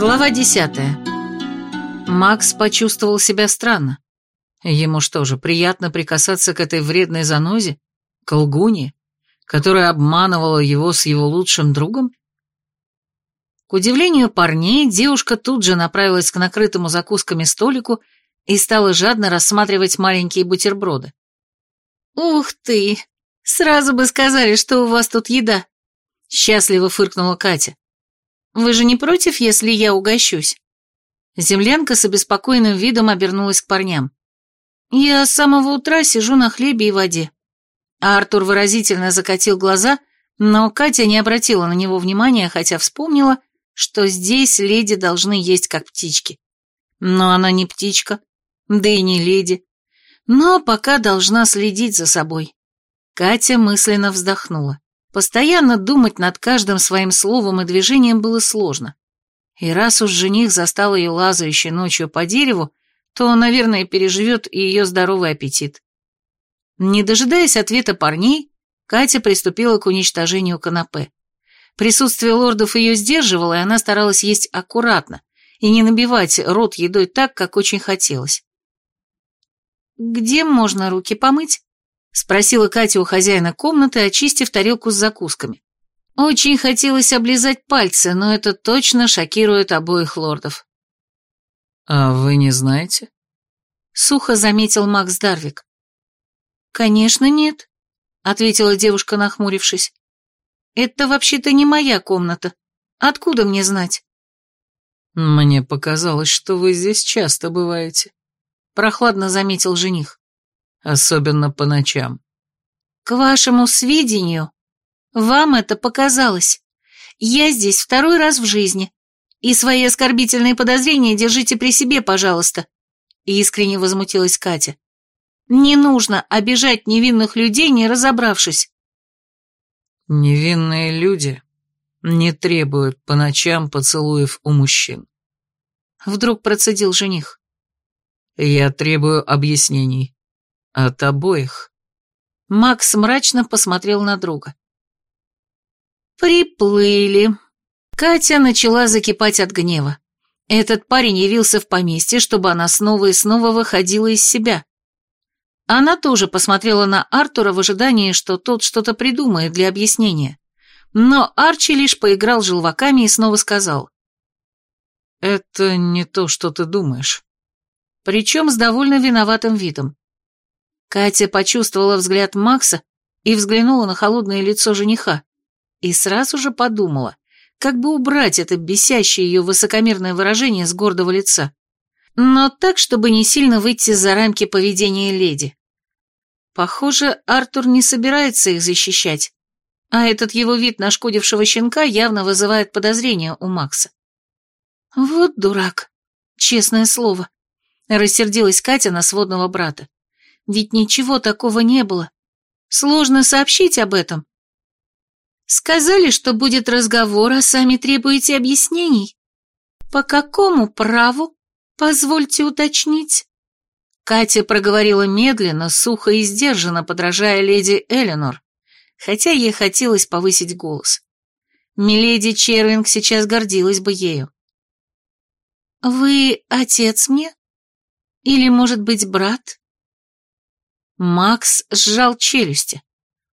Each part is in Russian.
Глава десятая. Макс почувствовал себя странно. Ему что же, приятно прикасаться к этой вредной занозе, к лгуне, которая обманывала его с его лучшим другом? К удивлению парней, девушка тут же направилась к накрытому закусками столику и стала жадно рассматривать маленькие бутерброды. «Ух ты! Сразу бы сказали, что у вас тут еда!» Счастливо фыркнула Катя. «Вы же не против, если я угощусь?» Землянка с обеспокоенным видом обернулась к парням. «Я с самого утра сижу на хлебе и воде». А Артур выразительно закатил глаза, но Катя не обратила на него внимания, хотя вспомнила, что здесь леди должны есть как птички. Но она не птичка, да и не леди. Но пока должна следить за собой. Катя мысленно вздохнула. Постоянно думать над каждым своим словом и движением было сложно. И раз уж жених застал ее лазающей ночью по дереву, то, наверное, переживет и ее здоровый аппетит. Не дожидаясь ответа парней, Катя приступила к уничтожению канапе. Присутствие лордов ее сдерживало, и она старалась есть аккуратно и не набивать рот едой так, как очень хотелось. «Где можно руки помыть?» — спросила Катя у хозяина комнаты, очистив тарелку с закусками. Очень хотелось облизать пальцы, но это точно шокирует обоих лордов. «А вы не знаете?» — сухо заметил Макс Дарвик. «Конечно нет», — ответила девушка, нахмурившись. «Это вообще-то не моя комната. Откуда мне знать?» «Мне показалось, что вы здесь часто бываете», — прохладно заметил жених особенно по ночам. К вашему сведению, вам это показалось. Я здесь второй раз в жизни, и свои оскорбительные подозрения держите при себе, пожалуйста. Искренне возмутилась Катя. Не нужно обижать невинных людей, не разобравшись. Невинные люди не требуют по ночам поцелуев у мужчин. Вдруг процедил жених. Я требую объяснений. От обоих. Макс мрачно посмотрел на друга. Приплыли. Катя начала закипать от гнева. Этот парень явился в поместье, чтобы она снова и снова выходила из себя. Она тоже посмотрела на Артура в ожидании, что тот что-то придумает для объяснения. Но Арчи лишь поиграл желваками и снова сказал. «Это не то, что ты думаешь». Причем с довольно виноватым видом. Катя почувствовала взгляд Макса и взглянула на холодное лицо жениха. И сразу же подумала, как бы убрать это бесящее ее высокомерное выражение с гордого лица. Но так, чтобы не сильно выйти за рамки поведения леди. Похоже, Артур не собирается их защищать, а этот его вид нашкодившего щенка явно вызывает подозрения у Макса. Вот дурак, честное слово. Рассердилась Катя на сводного брата. Ведь ничего такого не было. Сложно сообщить об этом. Сказали, что будет разговор, а сами требуете объяснений. По какому праву? Позвольте уточнить. Катя проговорила медленно, сухо и сдержанно, подражая леди Эленор, хотя ей хотелось повысить голос. Миледи Червинг сейчас гордилась бы ею. «Вы отец мне? Или, может быть, брат?» Макс сжал челюсти.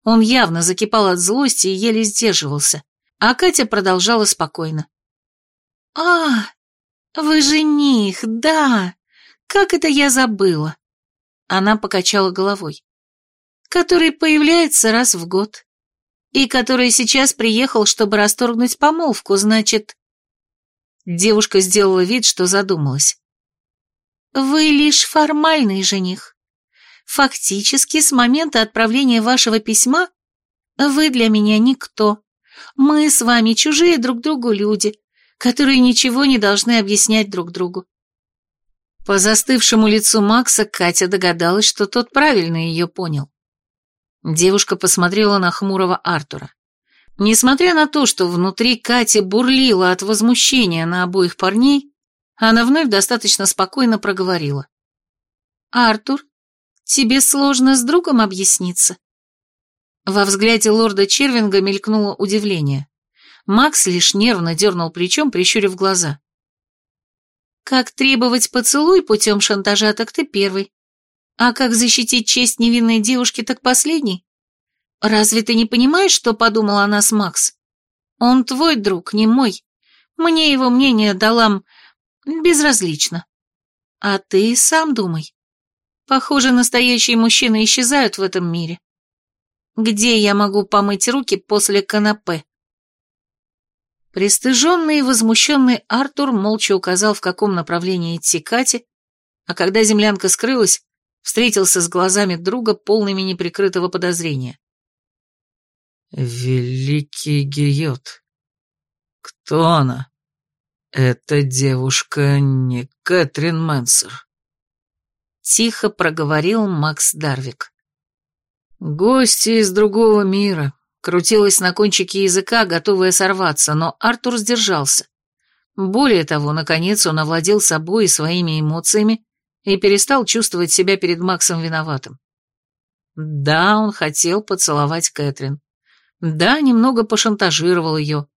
Он явно закипал от злости и еле сдерживался, а Катя продолжала спокойно. «А, вы жених, да! Как это я забыла!» Она покачала головой. «Который появляется раз в год. И который сейчас приехал, чтобы расторгнуть помолвку, значит...» Девушка сделала вид, что задумалась. «Вы лишь формальный жених. Фактически, с момента отправления вашего письма вы для меня никто. Мы с вами чужие друг другу люди, которые ничего не должны объяснять друг другу. По застывшему лицу Макса Катя догадалась, что тот правильно ее понял. Девушка посмотрела на хмурого Артура. Несмотря на то, что внутри Кати бурлила от возмущения на обоих парней, она вновь достаточно спокойно проговорила. «Артур, Тебе сложно с другом объясниться?» Во взгляде лорда Червинга мелькнуло удивление. Макс лишь нервно дернул плечом, прищурив глаза. Как требовать поцелуй путем шантажа, так ты первый. А как защитить честь невинной девушки, так последний? Разве ты не понимаешь, что подумал о нас Макс? Он твой друг, не мой. Мне его мнение дала безразлично. А ты сам думай. Похоже, настоящие мужчины исчезают в этом мире. Где я могу помыть руки после канапе? Пристыженный и возмущенный Артур молча указал, в каком направлении идти Кате, а когда землянка скрылась, встретился с глазами друга, полными неприкрытого подозрения. «Великий Гиот. Кто она? Эта девушка не Кэтрин Мэнсер». Тихо проговорил Макс Дарвик. «Гости из другого мира», крутилась на кончике языка, готовая сорваться, но Артур сдержался. Более того, наконец он овладел собой и своими эмоциями и перестал чувствовать себя перед Максом виноватым. Да, он хотел поцеловать Кэтрин. Да, немного пошантажировал ее.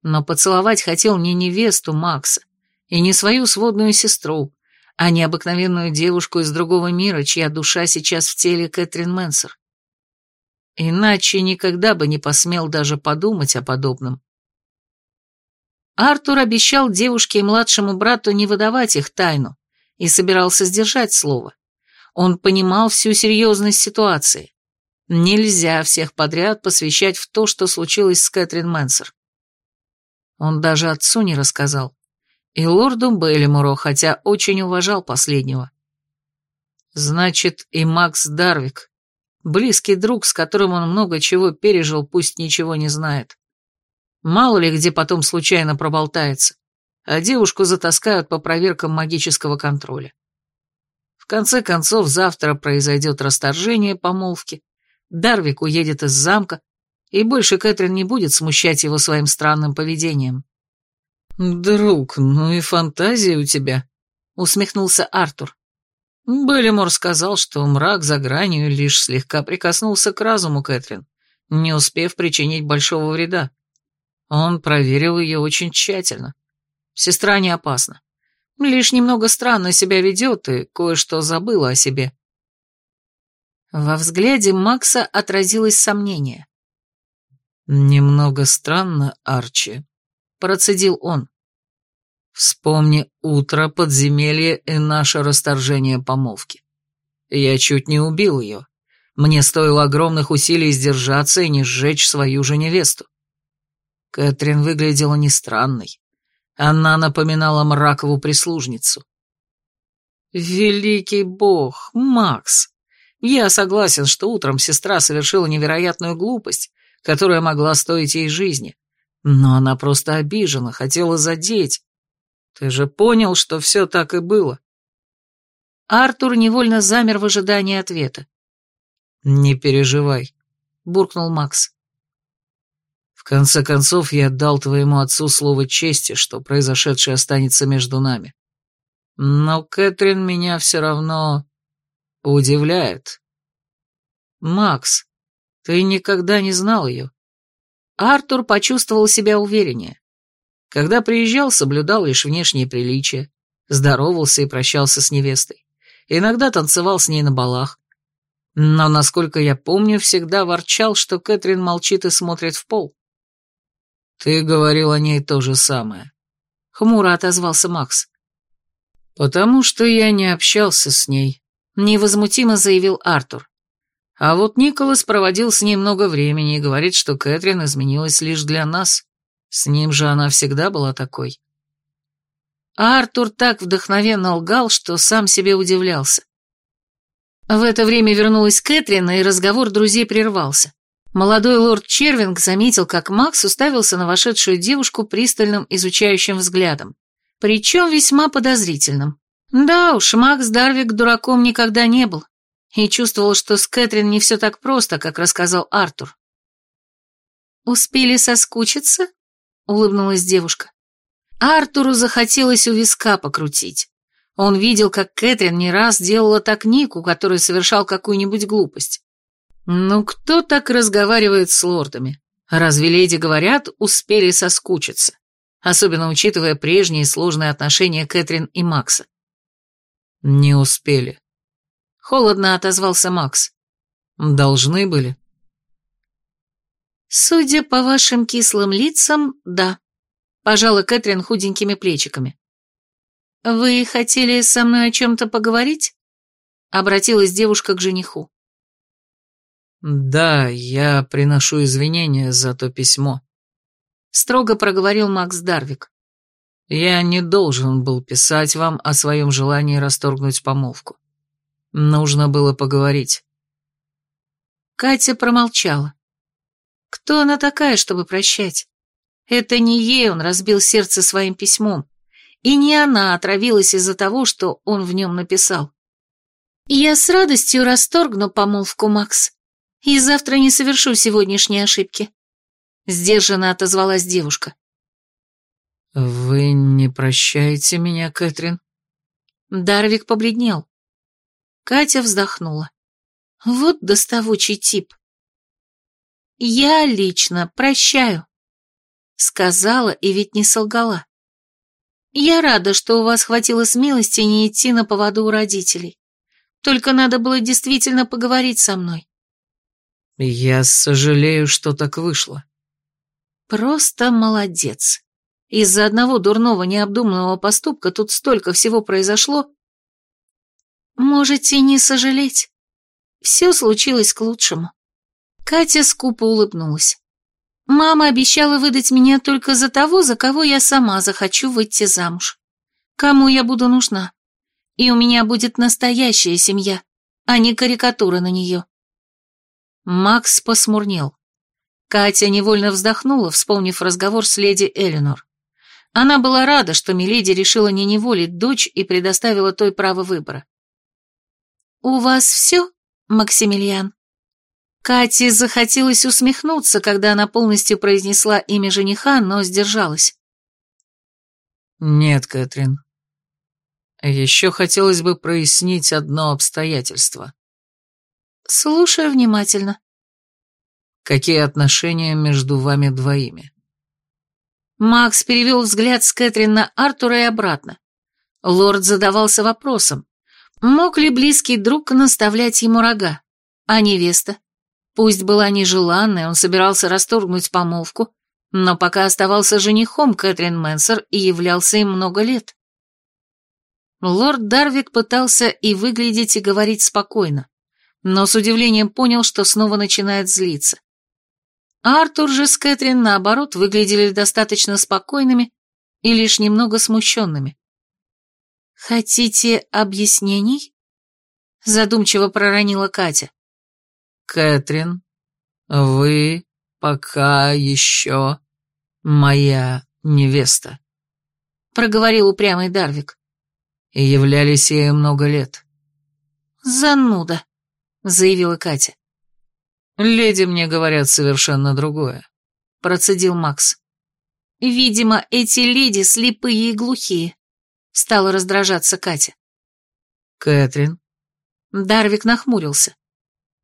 Но поцеловать хотел не невесту Макса и не свою сводную сестру, а необыкновенную девушку из другого мира, чья душа сейчас в теле Кэтрин Мэнсер. Иначе никогда бы не посмел даже подумать о подобном. Артур обещал девушке и младшему брату не выдавать их тайну и собирался сдержать слово. Он понимал всю серьезность ситуации. Нельзя всех подряд посвящать в то, что случилось с Кэтрин Мэнсер. Он даже отцу не рассказал. И лорду Бейлимуру, хотя очень уважал последнего. Значит, и Макс Дарвик, близкий друг, с которым он много чего пережил, пусть ничего не знает. Мало ли где потом случайно проболтается, а девушку затаскают по проверкам магического контроля. В конце концов, завтра произойдет расторжение помолвки, Дарвик уедет из замка, и больше Кэтрин не будет смущать его своим странным поведением. «Друг, ну и фантазия у тебя», — усмехнулся Артур. Беллимор сказал, что мрак за гранью лишь слегка прикоснулся к разуму Кэтрин, не успев причинить большого вреда. Он проверил ее очень тщательно. Сестра не опасна. Лишь немного странно себя ведет и кое-что забыла о себе. Во взгляде Макса отразилось сомнение. «Немного странно, Арчи», — процедил он. «Вспомни утро, подземелье и наше расторжение помолвки. Я чуть не убил ее. Мне стоило огромных усилий сдержаться и не сжечь свою же невесту. Кэтрин выглядела не странной. Она напоминала мракову прислужницу. «Великий бог, Макс!» Я согласен, что утром сестра совершила невероятную глупость, которая могла стоить ей жизни. Но она просто обижена, хотела задеть. Ты же понял, что все так и было. Артур невольно замер в ожидании ответа. «Не переживай», — буркнул Макс. «В конце концов, я дал твоему отцу слово чести, что произошедшее останется между нами. Но Кэтрин меня все равно Удивляет. Макс, ты никогда не знал ее. Артур почувствовал себя увереннее. Когда приезжал, соблюдал лишь внешние приличия, здоровался и прощался с невестой. Иногда танцевал с ней на балах. Но, насколько я помню, всегда ворчал, что Кэтрин молчит и смотрит в пол. «Ты говорил о ней то же самое», — хмуро отозвался Макс. «Потому что я не общался с ней, невозмутимо заявил Артур. А вот Николас проводил с ней много времени и говорит, что Кэтрин изменилась лишь для нас. С ним же она всегда была такой. Артур так вдохновенно лгал, что сам себе удивлялся. В это время вернулась Кэтрин, и разговор друзей прервался. Молодой лорд Червинг заметил, как Макс уставился на вошедшую девушку пристальным изучающим взглядом, причем весьма подозрительным. Да уж, Макс Дарвик дураком никогда не был и чувствовал, что с Кэтрин не все так просто, как рассказал Артур. «Успели соскучиться?» — улыбнулась девушка. Артуру захотелось у виска покрутить. Он видел, как Кэтрин не раз делала так Нику, который совершал какую-нибудь глупость. Ну кто так разговаривает с лордами? Разве леди говорят, успели соскучиться? особенно учитывая прежние сложные отношения Кэтрин и Макса. «Не успели». Холодно отозвался Макс. «Должны были». «Судя по вашим кислым лицам, да», — пожала Кэтрин худенькими плечиками. «Вы хотели со мной о чем-то поговорить?» — обратилась девушка к жениху. «Да, я приношу извинения за то письмо», — строго проговорил Макс Дарвик. «Я не должен был писать вам о своем желании расторгнуть помолвку. Нужно было поговорить». Катя промолчала. Кто она такая, чтобы прощать? Это не ей он разбил сердце своим письмом, и не она отравилась из-за того, что он в нем написал. «Я с радостью расторгну помолвку, Макс, и завтра не совершу сегодняшней ошибки», — сдержанно отозвалась девушка. «Вы не прощаете меня, Кэтрин?» Дарвик побледнел. Катя вздохнула. «Вот доставучий тип. Я лично прощаю», — сказала и ведь не солгала. «Я рада, что у вас хватило смелости не идти на поводу у родителей. Только надо было действительно поговорить со мной. Я сожалею, что так вышло. Просто молодец. Из-за одного дурного необдуманного поступка тут столько всего произошло. Можете не сожалеть. Все случилось к лучшему. Катя скупо улыбнулась. Мама обещала выдать меня только за того, за кого я сама захочу выйти замуж. Кому я буду нужна. И у меня будет настоящая семья, а не карикатура на нее. Макс посмурнел. Катя невольно вздохнула, вспомнив разговор с леди Эленор. Она была рада, что Миледи решила не неволить дочь и предоставила той право выбора. «У вас все, Максимилиан?» Кате захотелось усмехнуться, когда она полностью произнесла имя жениха, но сдержалась. «Нет, Кэтрин. Еще хотелось бы прояснить одно обстоятельство. Слушаю внимательно. Какие отношения между вами двоими? Макс перевел взгляд с Кэтрин на Артура и обратно. Лорд задавался вопросом, мог ли близкий друг наставлять ему рога, а невеста? Пусть была нежеланной, он собирался расторгнуть помолвку, но пока оставался женихом Кэтрин Мэнсер и являлся им много лет. Лорд Дарвик пытался и выглядеть, и говорить спокойно, но с удивлением понял, что снова начинает злиться. Артур же с Кэтрин, наоборот, выглядели достаточно спокойными и лишь немного смущенными. «Хотите объяснений?» Задумчиво проронила Катя. «Кэтрин, вы пока еще моя невеста», — проговорил упрямый Дарвик. «И являлись ей много лет». «Зануда», заявила Катя. «Леди мне говорят совершенно другое», — процедил Макс. «Видимо, эти леди слепые и глухие», — стала раздражаться Катя. «Кэтрин?» Дарвик нахмурился.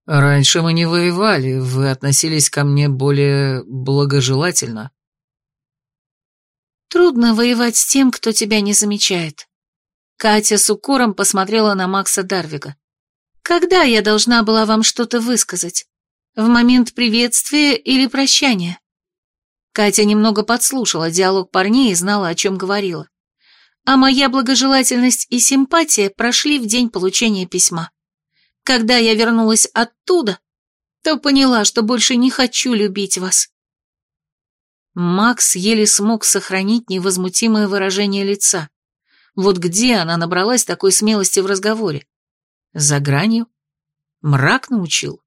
«Раньше мы не воевали, вы относились ко мне более благожелательно». «Трудно воевать с тем, кто тебя не замечает». Катя с укором посмотрела на Макса Дарвига. Когда я должна была вам что-то высказать? В момент приветствия или прощания? Катя немного подслушала диалог парней и знала, о чем говорила. А моя благожелательность и симпатия прошли в день получения письма. Когда я вернулась оттуда, то поняла, что больше не хочу любить вас. Макс еле смог сохранить невозмутимое выражение лица. Вот где она набралась такой смелости в разговоре? За гранью? Мрак научил?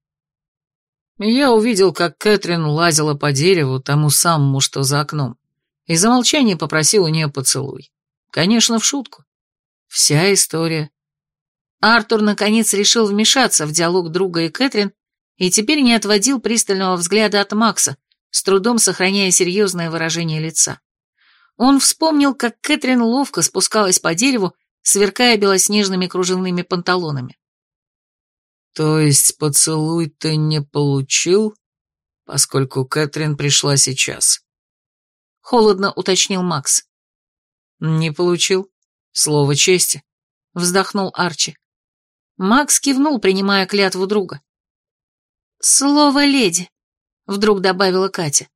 Я увидел, как Кэтрин лазила по дереву, тому самому, что за окном, и за молчание попросил у нее поцелуй. Конечно, в шутку. Вся история. Артур, наконец, решил вмешаться в диалог друга и Кэтрин и теперь не отводил пристального взгляда от Макса, с трудом сохраняя серьезное выражение лица. Он вспомнил, как Кэтрин ловко спускалась по дереву, сверкая белоснежными кружевными панталонами. «То есть поцелуй ты не получил, поскольку Кэтрин пришла сейчас?» Холодно уточнил Макс. Не получил. Слово чести. Вздохнул Арчи. Макс кивнул, принимая клятву друга. «Слово леди», — вдруг добавила Катя.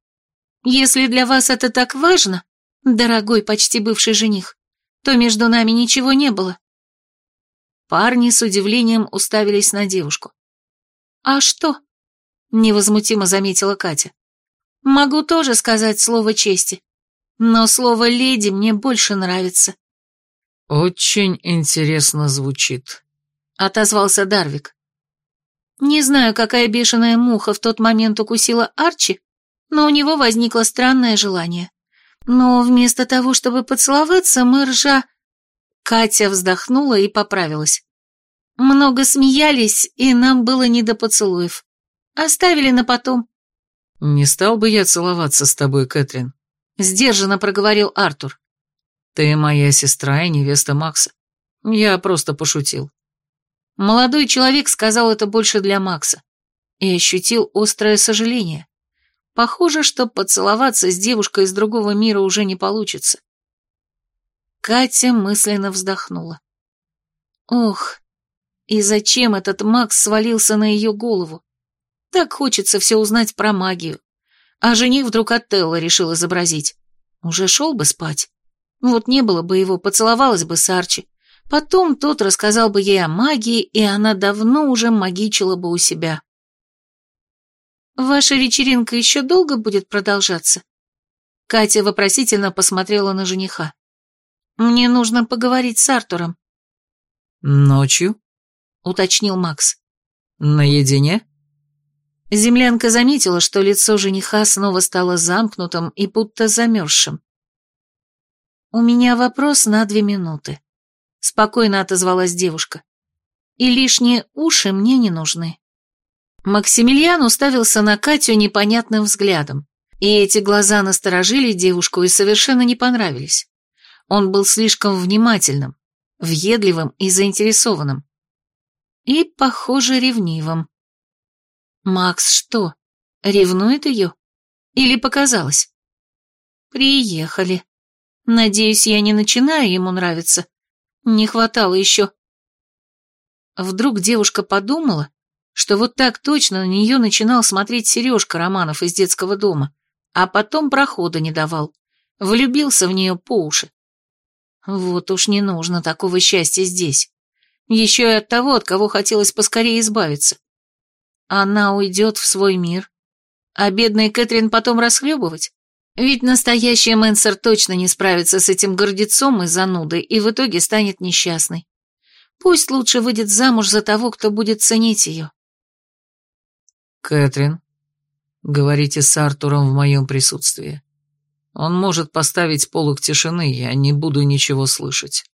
«Если для вас это так важно, дорогой почти бывший жених, то между нами ничего не было». Парни с удивлением уставились на девушку. «А что?» — невозмутимо заметила Катя. «Могу тоже сказать слово чести, но слово «леди» мне больше нравится». «Очень интересно звучит», — отозвался Дарвик. Не знаю, какая бешеная муха в тот момент укусила Арчи, но у него возникло странное желание. Но вместо того, чтобы поцеловаться, мы ржа... Катя вздохнула и поправилась. Много смеялись, и нам было не до поцелуев. Оставили на потом. «Не стал бы я целоваться с тобой, Кэтрин», — сдержанно проговорил Артур. «Ты моя сестра и невеста Макса. Я просто пошутил». Молодой человек сказал это больше для Макса и ощутил острое сожаление. Похоже, что поцеловаться с девушкой из другого мира уже не получится. Катя мысленно вздохнула. Ох, и зачем этот Макс свалился на ее голову? Так хочется все узнать про магию. А жених вдруг Отелло решил изобразить. Уже шел бы спать. Вот не было бы его, поцеловалась бы с Арчи. Потом тот рассказал бы ей о магии, и она давно уже магичила бы у себя. «Ваша вечеринка еще долго будет продолжаться?» Катя вопросительно посмотрела на жениха. «Мне нужно поговорить с Артуром». «Ночью?» — уточнил Макс. «Наедине?» Землянка заметила, что лицо жениха снова стало замкнутым и будто замерзшим. «У меня вопрос на две минуты», спокойно отозвалась девушка. И лишние уши мне не нужны. Максимилиан уставился на Катю непонятным взглядом, и эти глаза насторожили девушку и совершенно не понравились. Он был слишком внимательным, въедливым и заинтересованным. И, похоже, ревнивым. Макс что, ревнует ее? Или показалось? Приехали. Надеюсь, я не начинаю ему нравиться. Не хватало еще. Вдруг девушка подумала, что вот так точно на нее начинал смотреть Сережка Романов из детского дома, а потом прохода не давал. Влюбился в нее по уши. Вот уж не нужно такого счастья здесь. Еще и от того, от кого хотелось поскорее избавиться. Она уйдет в свой мир, а бедная Кэтрин потом расхлебывать. Ведь настоящая Мэнсер точно не справится с этим гордецом и занудой и в итоге станет несчастной. Пусть лучше выйдет замуж за того, кто будет ценить ее. Кэтрин, говорите с Артуром в моем присутствии. Он может поставить полок тишины, я не буду ничего слышать.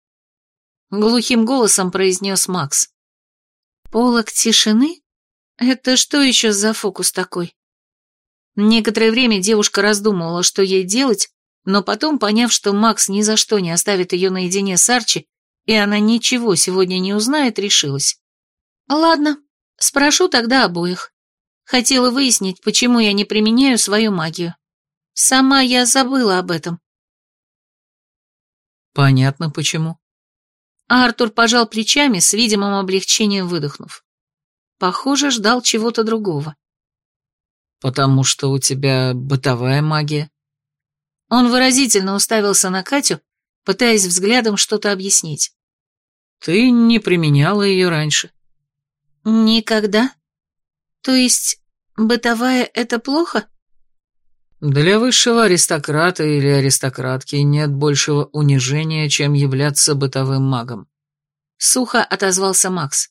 Глухим голосом произнес Макс. Полок тишины? Это что еще за фокус такой? Некоторое время девушка раздумывала, что ей делать, но потом, поняв, что Макс ни за что не оставит ее наедине с Арчи, и она ничего сегодня не узнает, решилась. «Ладно, спрошу тогда обоих. Хотела выяснить, почему я не применяю свою магию. Сама я забыла об этом». «Понятно, почему». Артур пожал плечами, с видимым облегчением выдохнув. Похоже, ждал чего-то другого. «Потому что у тебя бытовая магия». Он выразительно уставился на Катю, пытаясь взглядом что-то объяснить. «Ты не применяла ее раньше». «Никогда? То есть бытовая — это плохо?» Для высшего аристократа или аристократки нет большего унижения, чем являться бытовым магом. Сухо отозвался Макс.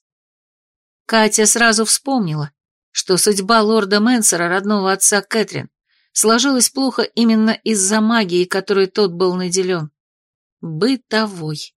Катя сразу вспомнила, что судьба лорда Менсера, родного отца Кэтрин, сложилась плохо именно из-за магии, которой тот был наделен. Бытовой.